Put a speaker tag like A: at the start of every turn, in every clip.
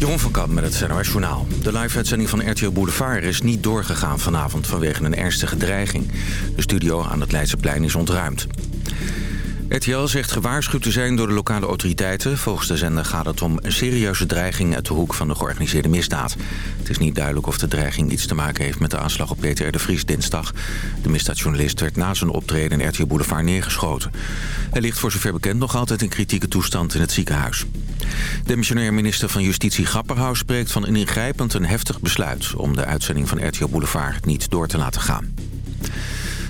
A: Jeroen van Kamp met het NOS Journaal. De live-uitzending van RTL Boulevard is niet doorgegaan vanavond vanwege een ernstige dreiging. De studio aan het Leidseplein is ontruimd. RTL zegt gewaarschuwd te zijn door de lokale autoriteiten. Volgens de zender gaat het om een serieuze dreiging uit de hoek van de georganiseerde misdaad. Het is niet duidelijk of de dreiging iets te maken heeft met de aanslag op Peter de Vries dinsdag. De misdaadjournalist werd na zijn optreden in RTL Boulevard neergeschoten. Hij ligt voor zover bekend nog altijd in kritieke toestand in het ziekenhuis. De missionair minister van Justitie Grapperhaus spreekt van een ingrijpend en heftig besluit... om de uitzending van RTL Boulevard niet door te laten gaan.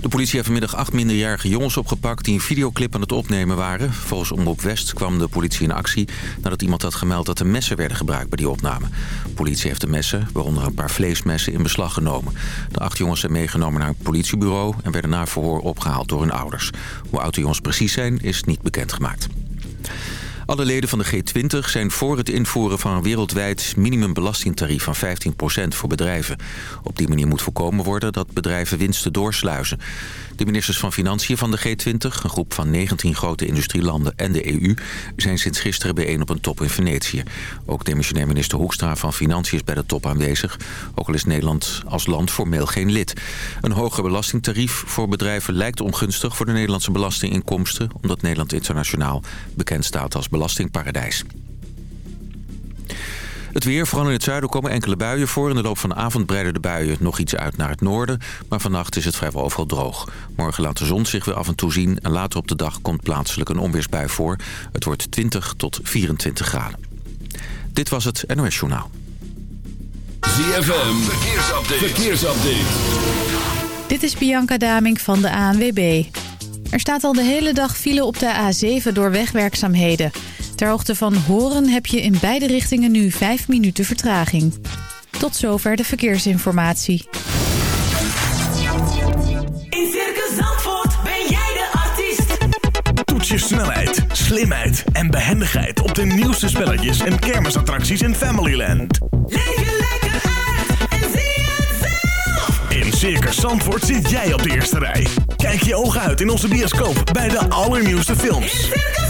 A: De politie heeft vanmiddag acht minderjarige jongens opgepakt... die een videoclip aan het opnemen waren. Volgens Omroep West kwam de politie in actie... nadat iemand had gemeld dat er messen werden gebruikt bij die opname. De politie heeft de messen, waaronder een paar vleesmessen, in beslag genomen. De acht jongens zijn meegenomen naar een politiebureau... en werden na verhoor opgehaald door hun ouders. Hoe oud de jongens precies zijn, is niet bekendgemaakt. Alle leden van de G20 zijn voor het invoeren van een wereldwijd minimumbelastingtarief van 15% voor bedrijven. Op die manier moet voorkomen worden dat bedrijven winsten doorsluizen. De ministers van Financiën van de G20, een groep van 19 grote industrielanden en de EU... zijn sinds gisteren bijeen op een top in Venetië. Ook demissionair minister Hoekstra van Financiën is bij de top aanwezig. Ook al is Nederland als land formeel geen lid. Een hoger belastingtarief voor bedrijven lijkt ongunstig voor de Nederlandse belastinginkomsten... omdat Nederland internationaal bekend staat als belastingparadijs. Het weer, vooral in het zuiden, komen enkele buien voor. In de loop van de avond breiden de buien nog iets uit naar het noorden. Maar vannacht is het vrijwel overal droog. Morgen laat de zon zich weer af en toe zien. En later op de dag komt plaatselijk een onweersbui voor. Het wordt 20 tot 24 graden. Dit was het NOS Journaal.
B: ZFM, verkeersupdate. verkeersupdate.
C: Dit is Bianca Daming van de ANWB. Er staat al de hele dag file op de A7 door wegwerkzaamheden... Ter hoogte van Horen heb je in beide richtingen nu 5 minuten vertraging. Tot zover de verkeersinformatie.
D: In Circus Zandvoort ben jij de artiest.
E: Toets je snelheid, slimheid en behendigheid op de nieuwste spelletjes en kermisattracties in Familyland.
D: Leef je lekker uit en zie het zelf.
E: In Circus Zandvoort zit jij op de eerste rij. Kijk je ogen uit in onze bioscoop bij de allernieuwste films.
D: In Circus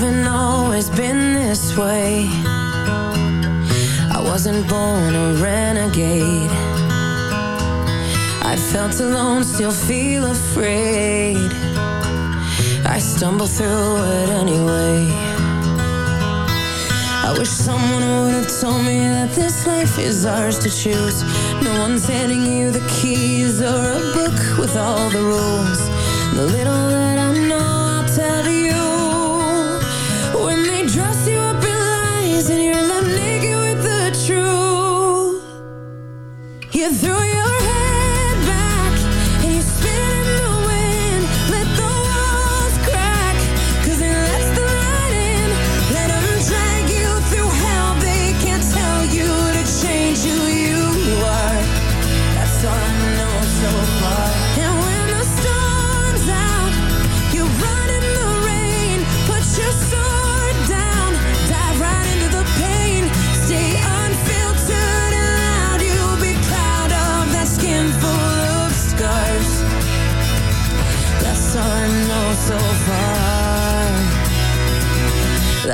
F: Haven't always been this way. I wasn't born a renegade. I felt alone, still feel afraid. I stumble through it anyway. I wish someone would have told me that this life is ours to choose. No one's handing you the keys or a book with all the rules. The little that together.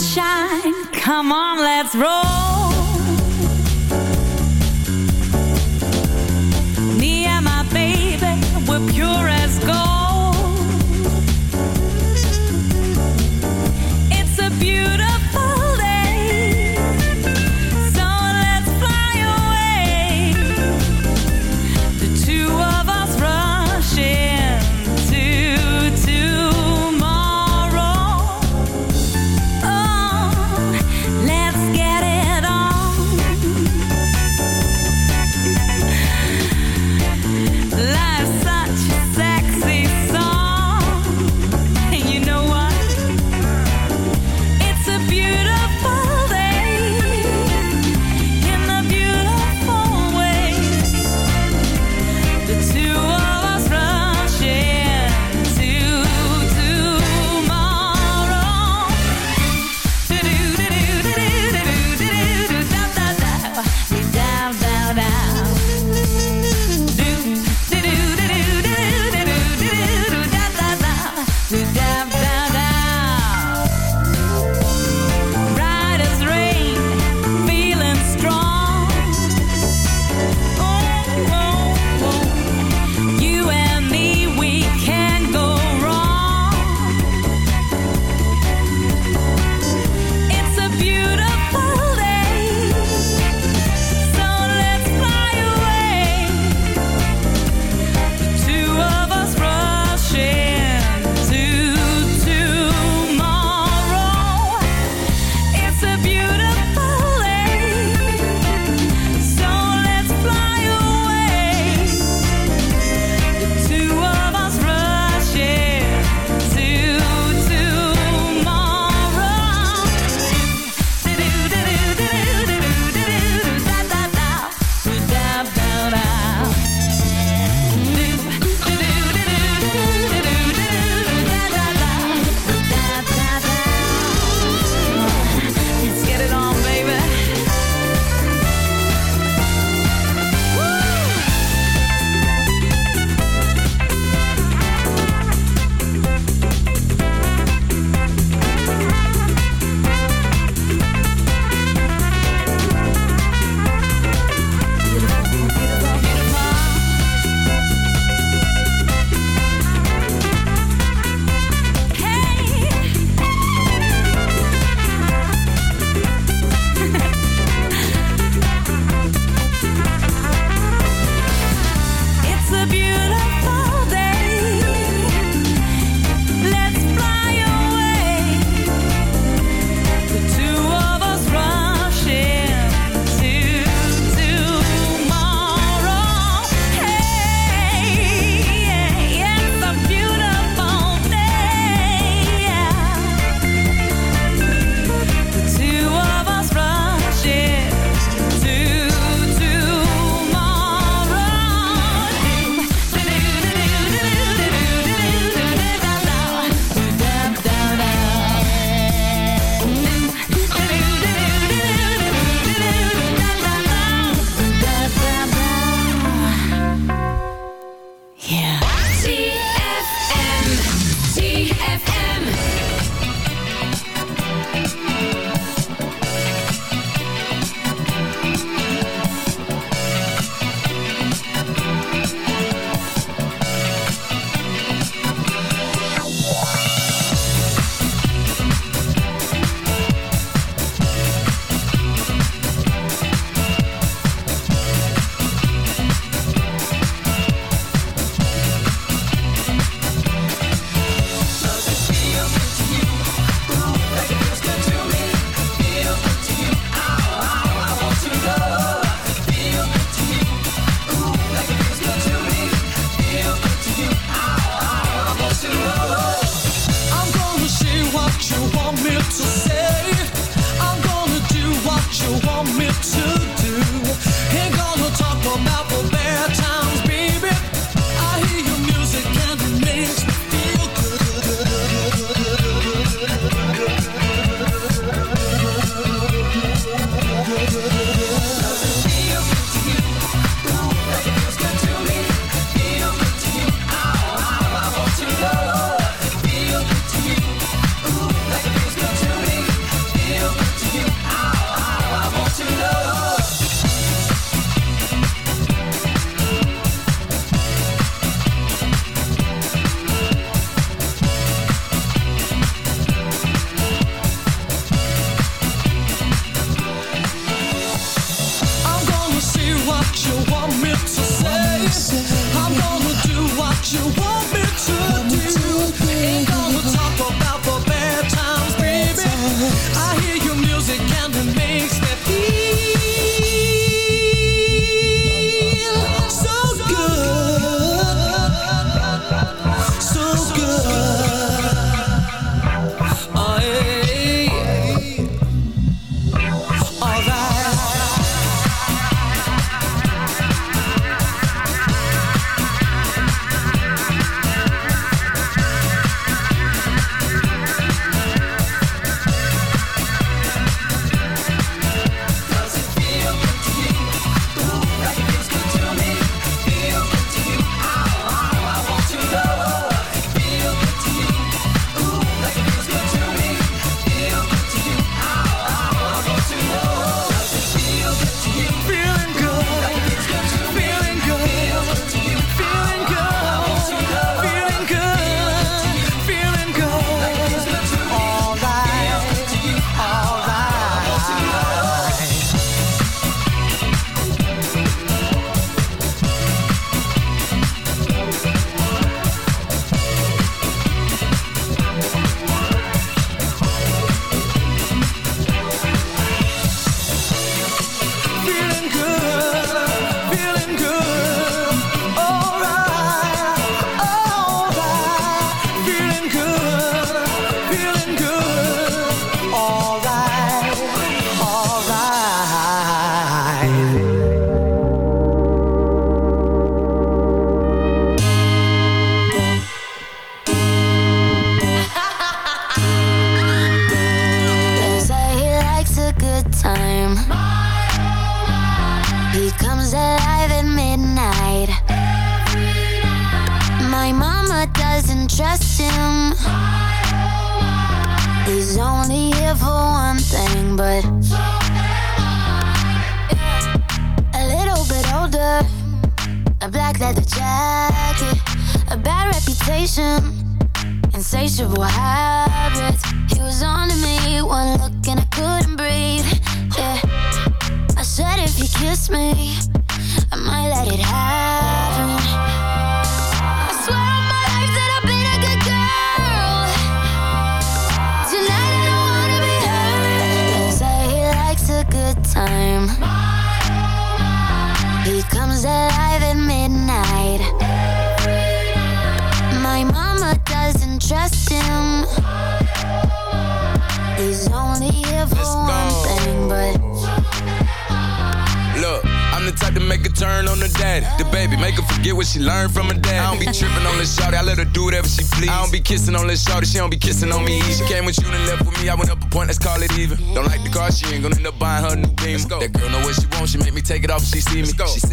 G: sunshine. Come on, let's roll.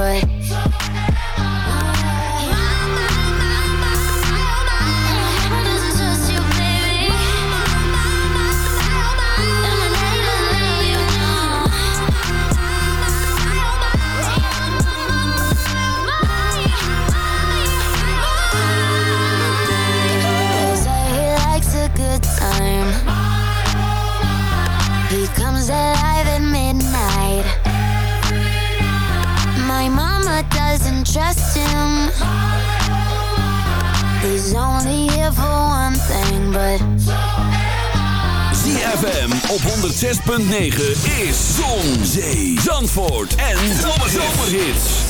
H: but trust him. He's only here for one thing, but so
B: ZFM op 106.9 is Zon, Zee, Zandvoort en Zomerhits.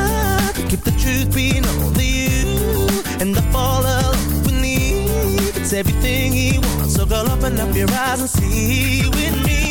I: keep the truth being only you, and I fall alone beneath. It's everything he wants, so girl, open up your eyes and see with me.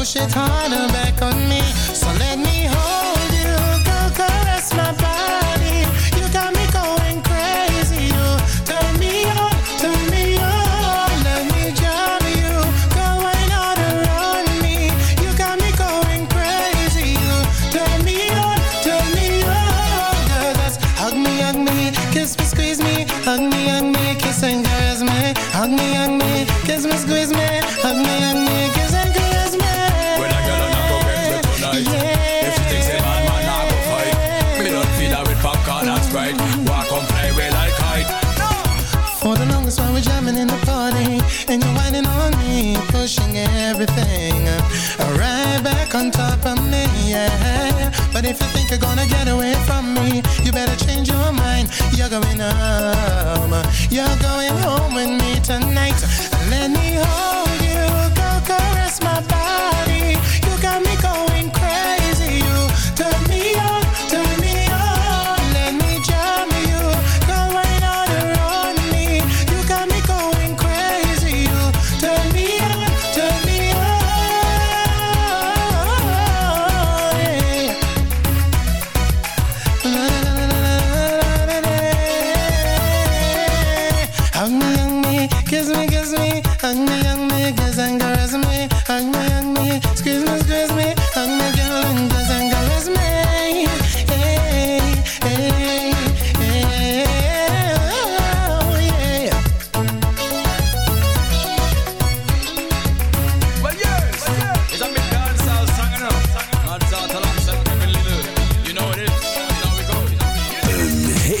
J: Push it harder back on me. So let me hold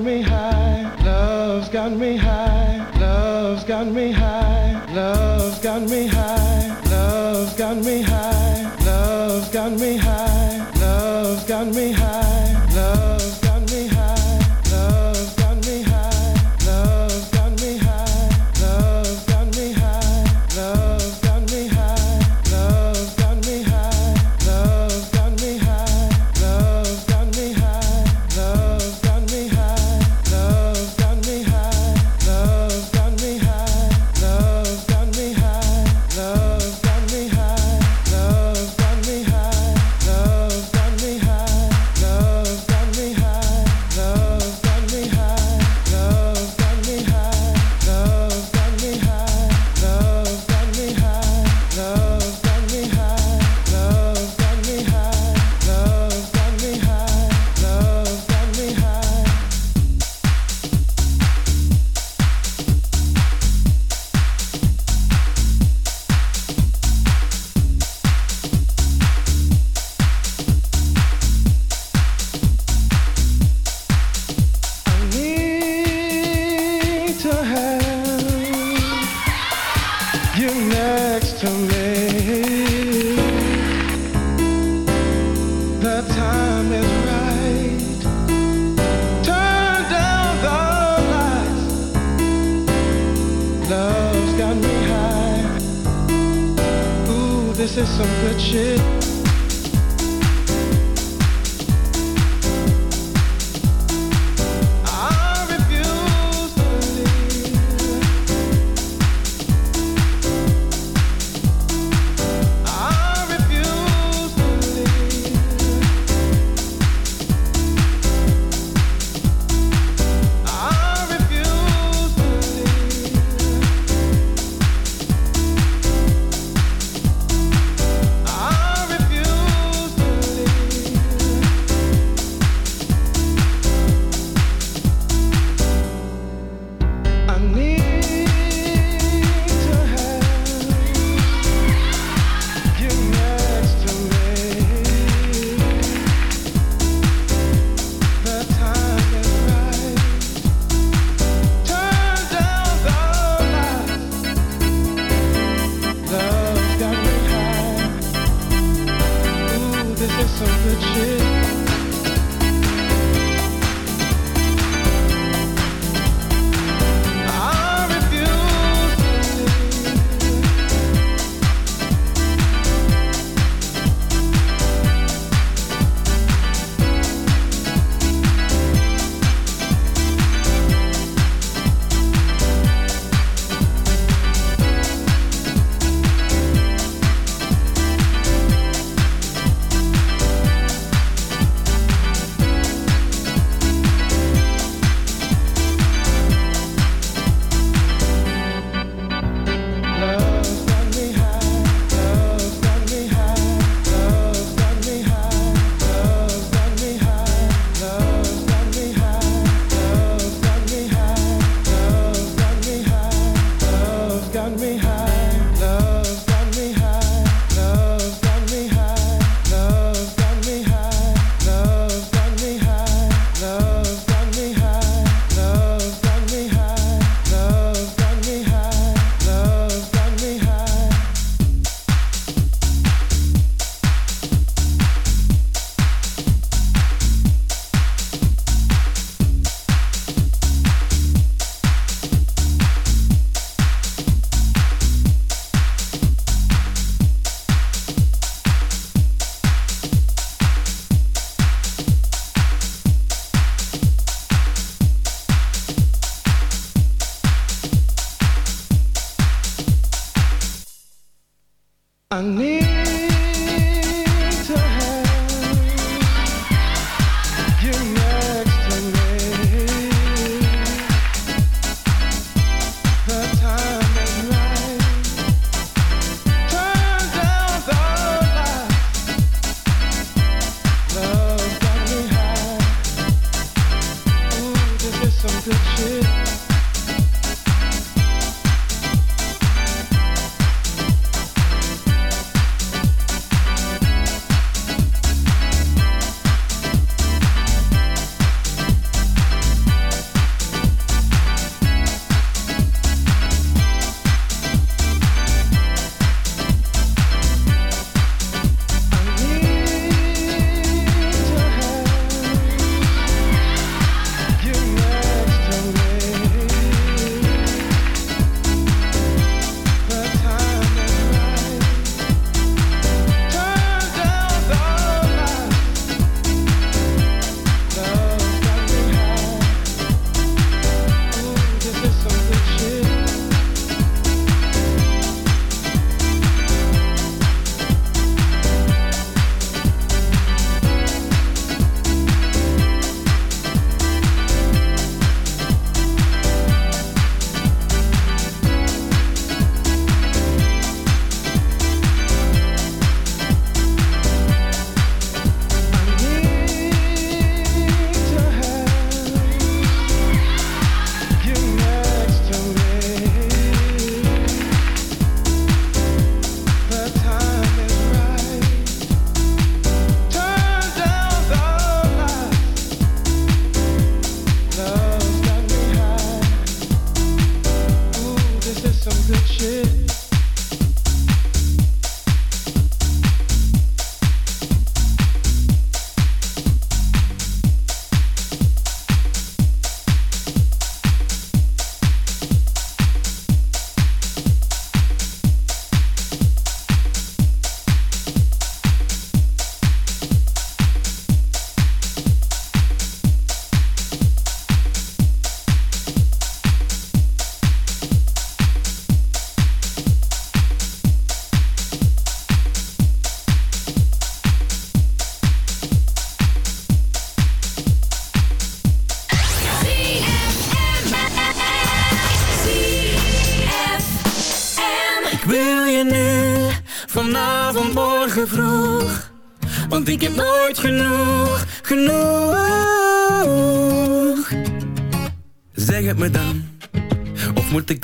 J: me.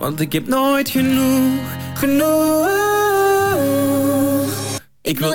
I: Want ik heb nooit genoeg, genoeg. Ik wil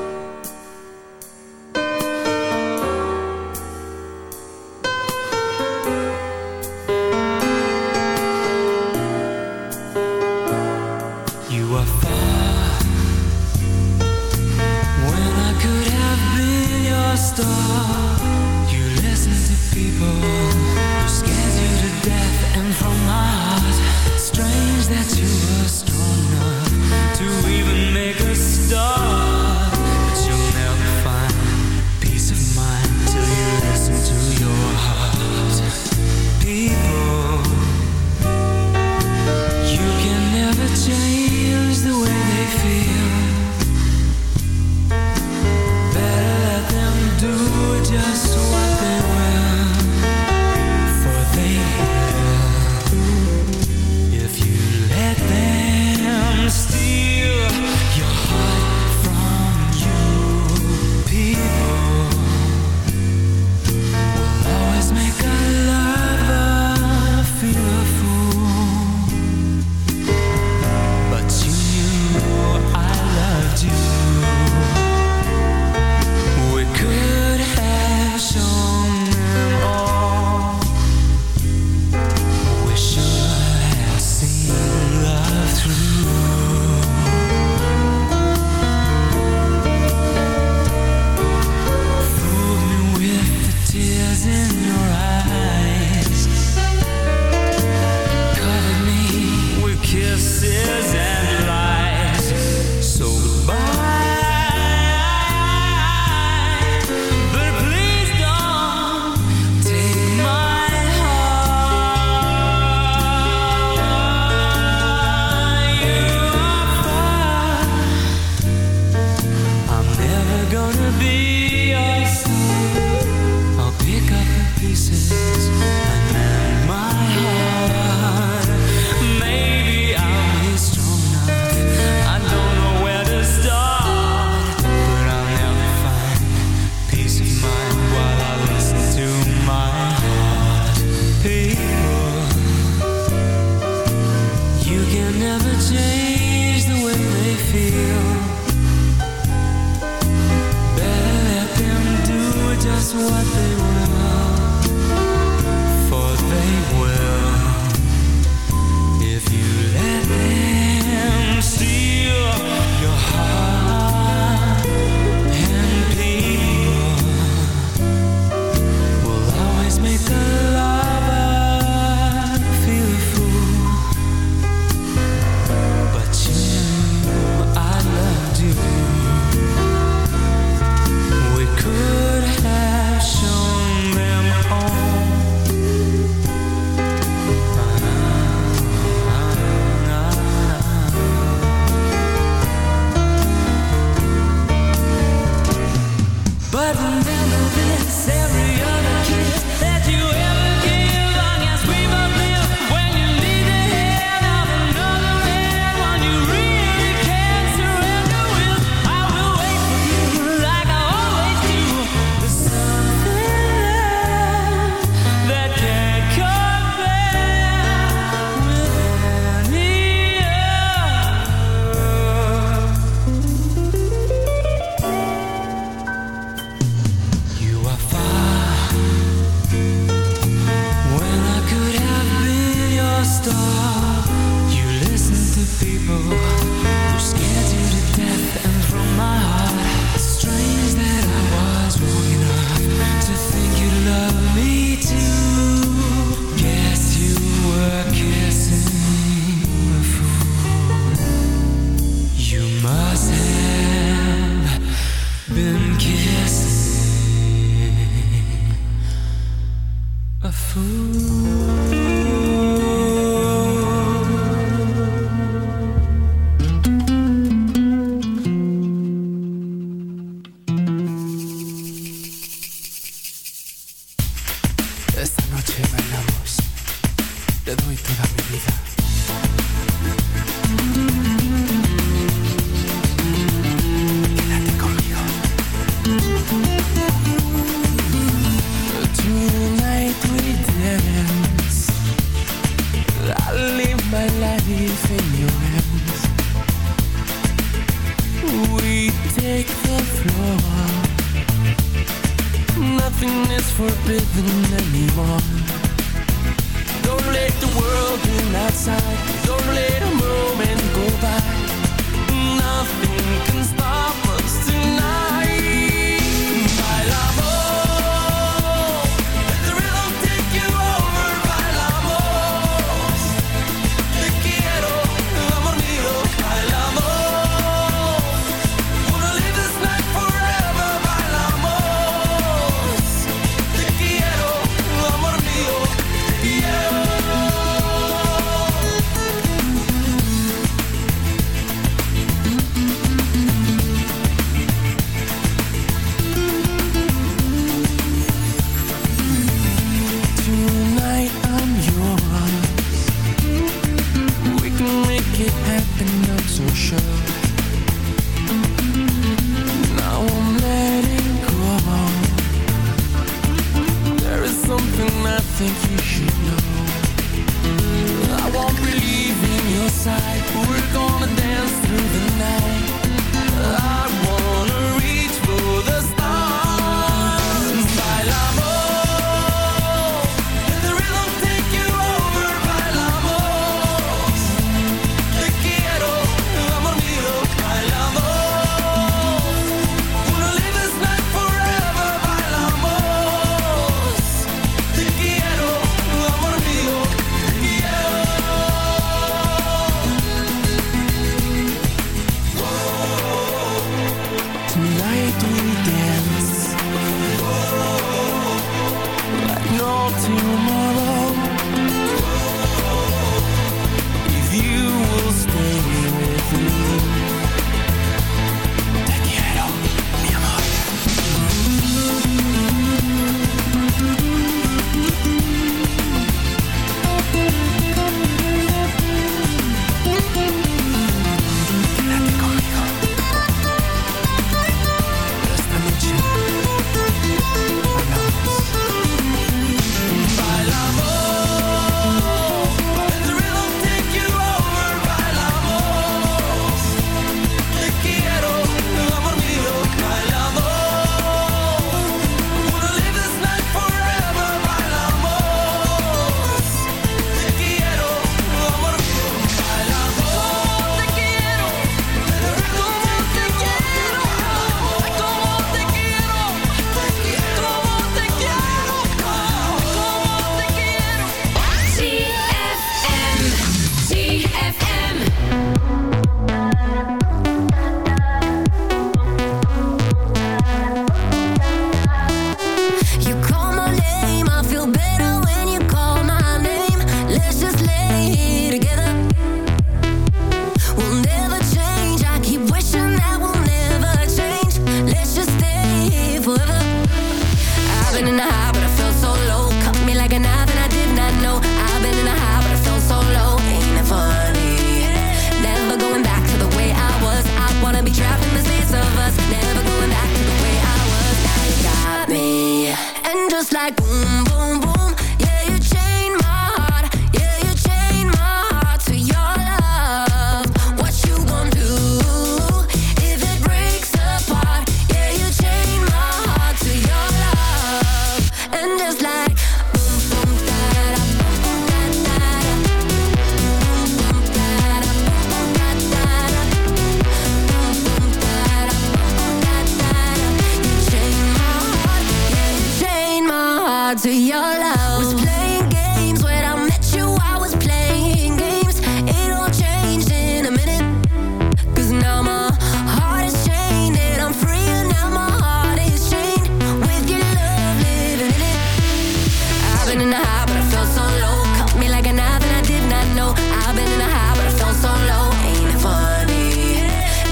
K: but I
L: felt so low. Cut me like a knife and I did not know. I've been in high, but I felt so low. Ain't it funny?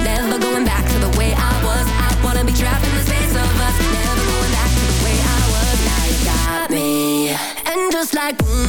L: Never going back to the way I was. I wanna be trapped in the space of us. Never going back to the way I was. You got me, and just like. Mm,